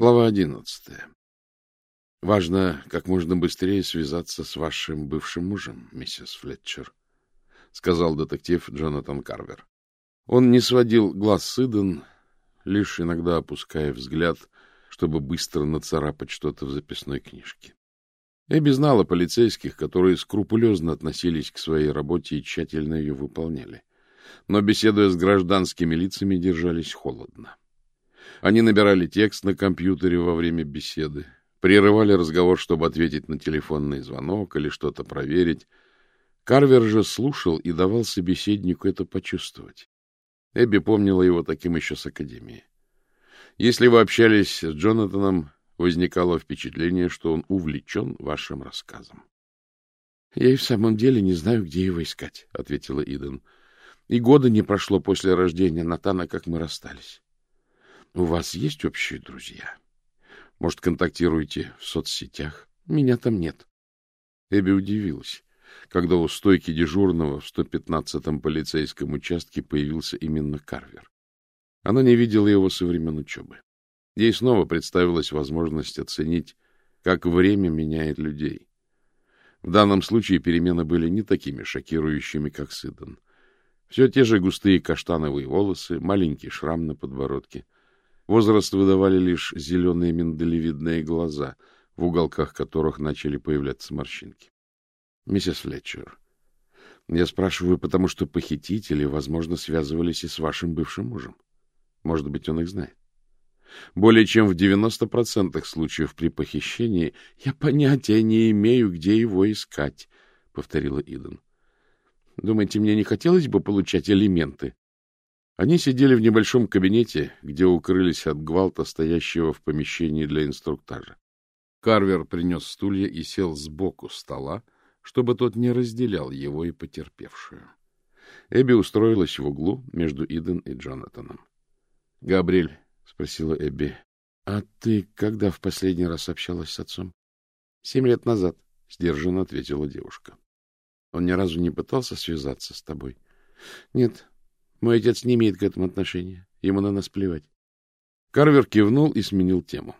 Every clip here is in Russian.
Глава одиннадцатая. Важно как можно быстрее связаться с вашим бывшим мужем, миссис Флетчер, — сказал детектив Джонатан Карвер. Он не сводил глаз с Иден, лишь иногда опуская взгляд, чтобы быстро нацарапать что-то в записной книжке. Эбби знала полицейских, которые скрупулезно относились к своей работе и тщательно ее выполняли. Но, беседуя с гражданскими лицами, держались холодно. Они набирали текст на компьютере во время беседы, Прерывали разговор, чтобы ответить на телефонный звонок или что-то проверить. Карвер же слушал и давал собеседнику это почувствовать. Эбби помнила его таким еще с академии. Если вы общались с Джонатаном, возникало впечатление, что он увлечен вашим рассказом. — Я и в самом деле не знаю, где его искать, — ответила Иден. — И года не прошло после рождения Натана, как мы расстались. — У вас есть общие друзья? — может, контактируете в соцсетях? Меня там нет. Эбби удивилась, когда у стойки дежурного в 115-м полицейском участке появился именно Карвер. Она не видела его со времен учебы. Ей снова представилась возможность оценить, как время меняет людей. В данном случае перемены были не такими шокирующими, как Сидон. Все те же густые каштановые волосы, маленький шрам на подбородке — Возраст выдавали лишь зеленые миндалевидные глаза, в уголках которых начали появляться морщинки. — Миссис Флетчер, я спрашиваю, потому что похитители, возможно, связывались и с вашим бывшим мужем. Может быть, он их знает. Более чем в 90% случаев при похищении я понятия не имею, где его искать, — повторила Иден. Думаете, мне не хотелось бы получать элементы? Они сидели в небольшом кабинете, где укрылись от гвалта, стоящего в помещении для инструктажа. Карвер принес стулья и сел сбоку стола, чтобы тот не разделял его и потерпевшую. Эбби устроилась в углу между Иден и Джонатаном. — Габриэль, — спросила Эбби, — а ты когда в последний раз общалась с отцом? — Семь лет назад, — сдержанно ответила девушка. — Он ни разу не пытался связаться с тобой? — Нет, мой отец не имеет к этому отношения. Ему на нас плевать. Карвер кивнул и сменил тему.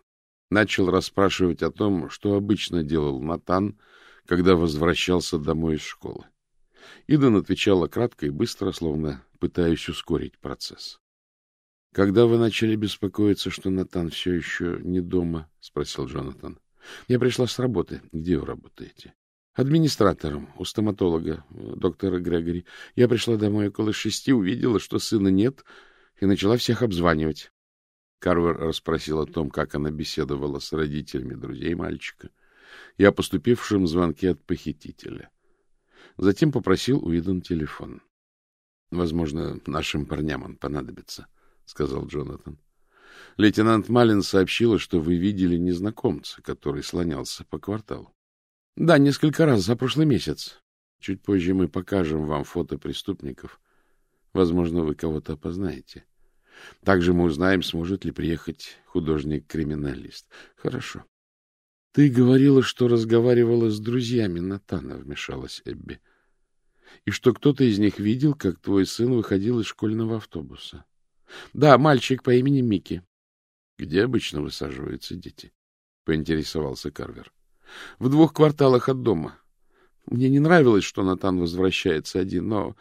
Начал расспрашивать о том, что обычно делал Натан, когда возвращался домой из школы. Иден отвечала кратко и быстро, словно пытаясь ускорить процесс. — Когда вы начали беспокоиться, что Натан все еще не дома? — спросил Джонатан. — Я пришла с работы. Где вы работаете? Администратором у стоматолога, доктора Грегори. Я пришла домой около шести, увидела, что сына нет, и начала всех обзванивать. Карвер расспросил о том, как она беседовала с родителями друзей мальчика и о поступившем звонке от похитителя. Затем попросил у Иден телефон. — Возможно, нашим парням он понадобится, — сказал Джонатан. Лейтенант Малин сообщила, что вы видели незнакомца, который слонялся по кварталу. — Да, несколько раз за прошлый месяц. Чуть позже мы покажем вам фото преступников. Возможно, вы кого-то опознаете. Также мы узнаем, сможет ли приехать художник-криминалист. Хорошо. — Ты говорила, что разговаривала с друзьями Натана, — вмешалась Эбби. — И что кто-то из них видел, как твой сын выходил из школьного автобуса. — Да, мальчик по имени Микки. — Где обычно высаживаются дети? — поинтересовался Карвер. — в двух кварталах от дома. Мне не нравилось, что Натан возвращается один, но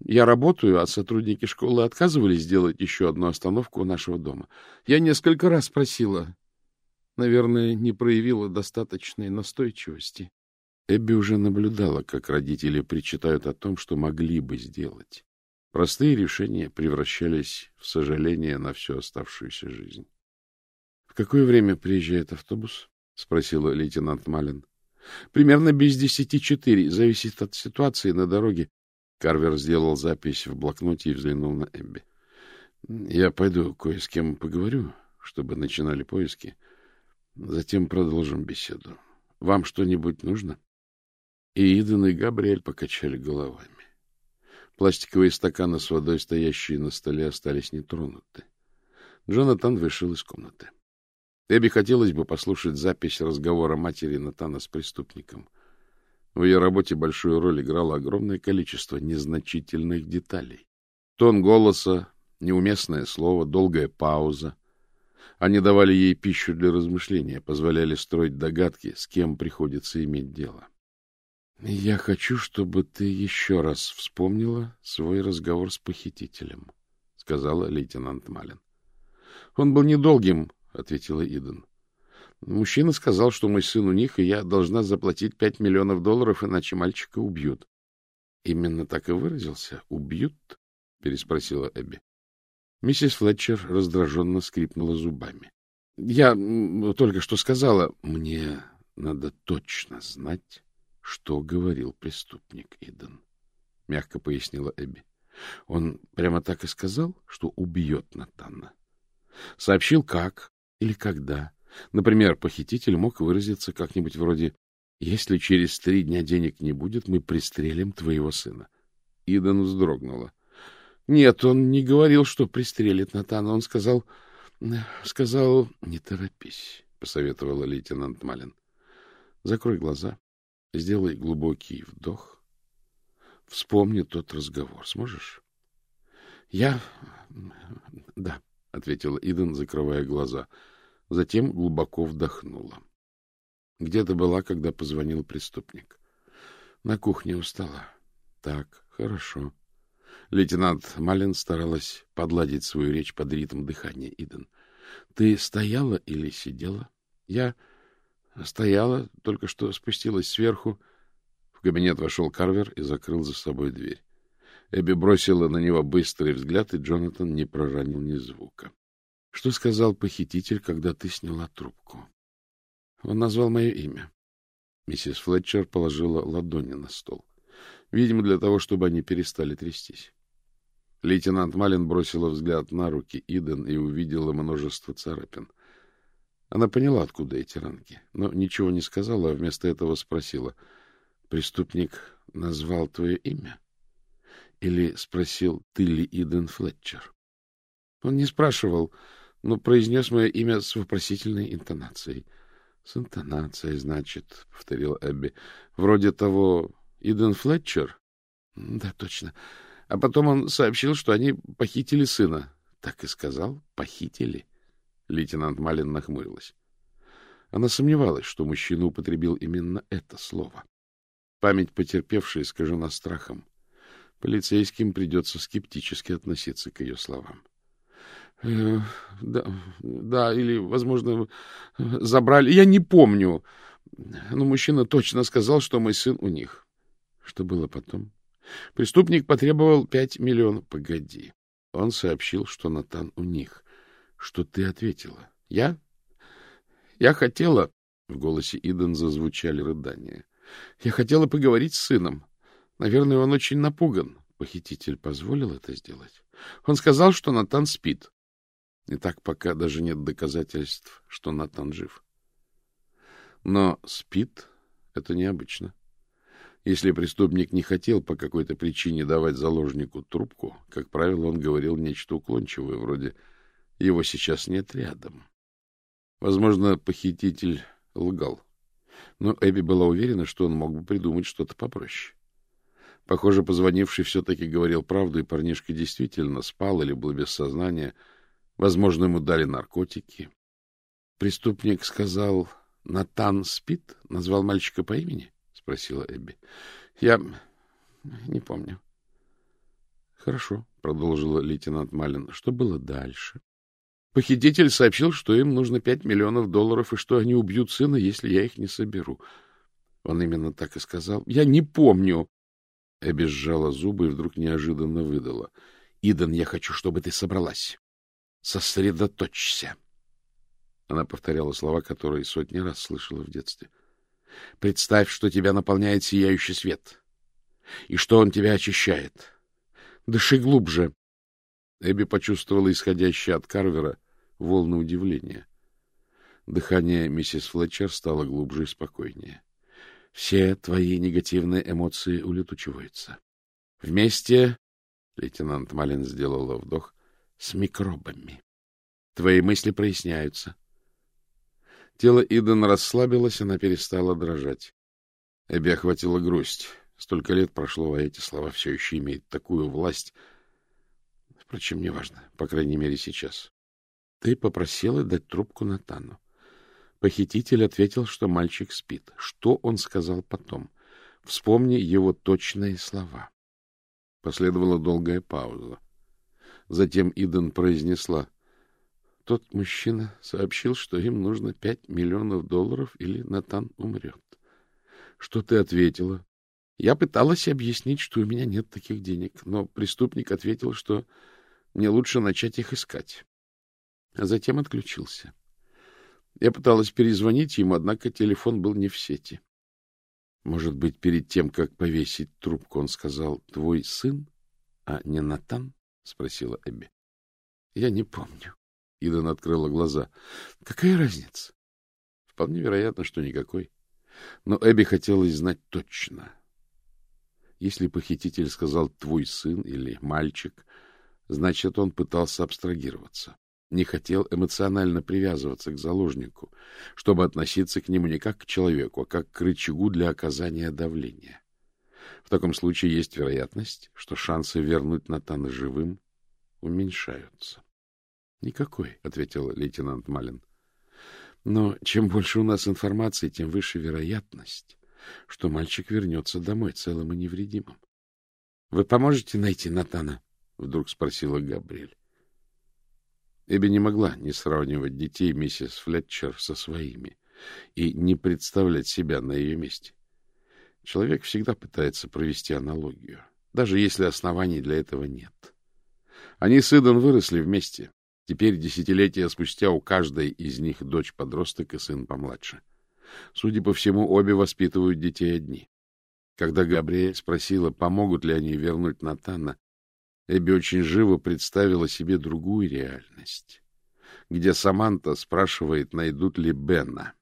я работаю, а сотрудники школы отказывались сделать еще одну остановку у нашего дома. Я несколько раз просила. Наверное, не проявила достаточной настойчивости. Эбби уже наблюдала, как родители причитают о том, что могли бы сделать. Простые решения превращались в сожаление на всю оставшуюся жизнь. — В какое время приезжает автобус? — спросила лейтенант Малин. — Примерно без десяти четыре. Зависит от ситуации на дороге. Карвер сделал запись в блокноте и взглянул на Эбби. — Я пойду кое с кем поговорю, чтобы начинали поиски. Затем продолжим беседу. Вам что-нибудь нужно? И Иден и Габриэль покачали головами. Пластиковые стаканы с водой, стоящие на столе, остались нетронуты. Джонатан вышел из комнаты. — Эбби хотелось бы послушать запись разговора матери Натана с преступником. В ее работе большую роль играло огромное количество незначительных деталей. Тон голоса, неуместное слово, долгая пауза. Они давали ей пищу для размышления, позволяли строить догадки, с кем приходится иметь дело. — Я хочу, чтобы ты еще раз вспомнила свой разговор с похитителем, — сказала лейтенант Малин. — Он был недолгим, — ответила Иден. Мужчина сказал, что мой сын у них, и я должна заплатить пять миллионов долларов, иначе мальчика убьют. — Именно так и выразился? Убьют? — переспросила Эбби. Миссис Флетчер раздраженно скрипнула зубами. — Я только что сказала... — Мне надо точно знать, что говорил преступник Иден, — мягко пояснила Эбби. Он прямо так и сказал, что убьет Натана. Сообщил, как или когда. Например, похититель мог выразиться как-нибудь вроде «Если через три дня денег не будет, мы пристрелим твоего сына». Иден вздрогнула. Нет, он не говорил, что пристрелит Натана. Он сказал... Сказал... Не торопись, — посоветовала лейтенант Малин. Закрой глаза, сделай глубокий вдох. Вспомни тот разговор. Сможешь? Я... Да, — ответила Иден, закрывая глаза. Затем глубоко вдохнула. Где ты была, когда позвонил преступник? На кухне устала. Так, хорошо. Лейтенант Малин старалась подладить свою речь под ритм дыхания Иден. — Ты стояла или сидела? — Я стояла, только что спустилась сверху. В кабинет вошел Карвер и закрыл за собой дверь. Эбби бросила на него быстрый взгляд, и Джонатан не проронил ни звука. — Что сказал похититель, когда ты сняла трубку? Он назвал мое имя. Миссис Флетчер положила ладони на стол. Видимо, для того, чтобы они перестали трястись. Лейтенант Малин бросила взгляд на руки Иден и увидела множество царапин. Она поняла, откуда эти ранки, но ничего не сказала, а вместо этого спросила. — Преступник назвал твое имя? Или спросил, ты ли Иден Флетчер? Он не спрашивал, но произнес мое имя с вопросительной интонацией. — С интонацией, значит, — повторила Эбби. — Вроде того, Иден Флетчер? — Да, точно. — а потом он сообщил, что они похитили сына. Так и сказал. Похитили. Лейтенант Малин нахмурилась. Она сомневалась, что мужчина употребил именно это слово. Память потерпевшей искажена страхом. Полицейским придется скептически относиться к ее словам. Э, — Да, да, или, возможно, забрали. Я не помню. Но мужчина точно сказал, что мой сын у них. Что было потом? Преступник потребовал пять миллионов. Погоди. Он сообщил, что Натан у них. Что ты ответила? Я? Я хотела... В голосе Иден зазвучали рыдания. Я хотела поговорить с сыном. Наверное, он очень напуган. Похититель позволил это сделать. Он сказал, что Натан спит. И так пока даже нет доказательств, что Натан жив. Но спит — это необычно. Если преступник не хотел по какой-то причине давать заложнику трубку, как правило, он говорил нечто уклончивое, вроде «его сейчас нет рядом». Возможно, похититель лгал, но Эбби была уверена, что он мог бы придумать что-то попроще. Похоже, позвонивший все-таки говорил правду, и парнишка действительно спал или был без сознания. Возможно, ему дали наркотики. Преступник сказал «Натан спит?» назвал мальчика по имени. — спросила Эбби. — Я не помню. — Хорошо, — продолжила лейтенант Малин. — Что было дальше? Похититель сообщил, что им нужно пять миллионов долларов и что они убьют сына, если я их не соберу. Он именно так и сказал. — Я не помню. Эбби сжала зубы и вдруг неожиданно выдала. — Идан, я хочу, чтобы ты собралась. Сосредоточься. Она повторяла слова, которые сотни раз слышала в детстве. — Представь, что тебя наполняет сияющий свет, и что он тебя очищает. Дыши глубже. Эбби почувствовала исходящее от Карвера волны удивления. Дыхание миссис Флетчер стало глубже и спокойнее. Все твои негативные эмоции улетучиваются. Вместе, лейтенант Малин сделала вдох, с микробами. Твои мысли проясняются. Тело Иден расслабилось, она перестала дрожать. Эбби охватила грусть. Столько лет прошло, а эти слова все еще имеют такую власть. Впрочем, неважно, по крайней мере, сейчас. Ты попросила дать трубку Натану. Похититель ответил, что мальчик спит. Что он сказал потом? Вспомни его точные слова. Последовала долгая пауза. Затем Иден произнесла. Тот мужчина сообщил, что им нужно пять миллионов долларов, или Натан умрет. Что ты ответила? Я пыталась объяснить, что у меня нет таких денег, но преступник ответил, что мне лучше начать их искать. А затем отключился. Я пыталась перезвонить ему, однако телефон был не в сети. Может быть, перед тем, как повесить трубку, он сказал «Твой сын, а не Натан?» — спросила Эбби. — Я не помню. Идан открыла глаза. — Какая разница? Вполне вероятно, что никакой. Но Эбби хотелось знать точно. Если похититель сказал «твой сын» или «мальчик», значит, он пытался абстрагироваться не хотел эмоционально привязываться к заложнику, чтобы относиться к нему не как к человеку, а как к рычагу для оказания давления. В таком случае есть вероятность, что шансы вернуть Натана живым уменьшаются. — Никакой, — ответил лейтенант Малин. — Но чем больше у нас информации, тем выше вероятность, что мальчик вернется домой целым и невредимым. — Вы поможете найти Натана? — вдруг спросила Габриэль. Эбби не могла не сравнивать детей миссис Флетчер со своими и не представлять себя на ее месте. Человек всегда пытается провести аналогию, даже если оснований для этого нет. Они с Иден выросли вместе. Теперь, десятилетия спустя, у каждой из них дочь-подросток и сын помладше. Судя по всему, обе воспитывают детей одни. Когда Габриэль спросила, помогут ли они вернуть Натана, Эбби очень живо представила себе другую реальность, где Саманта спрашивает, найдут ли Бена.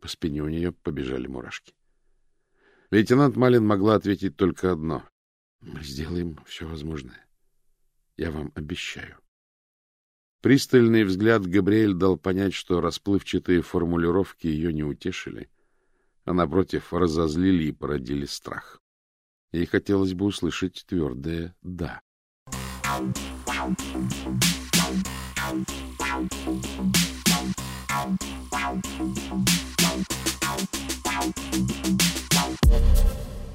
По спине у нее побежали мурашки. Лейтенант Малин могла ответить только одно. — Мы сделаем все возможное. Я вам обещаю. Пристальный взгляд Габриэль дал понять, что расплывчатые формулировки ее не утешили, а, напротив, разозлили и породили страх. Ей хотелось бы услышать твердое «да». Thank you. Thank you.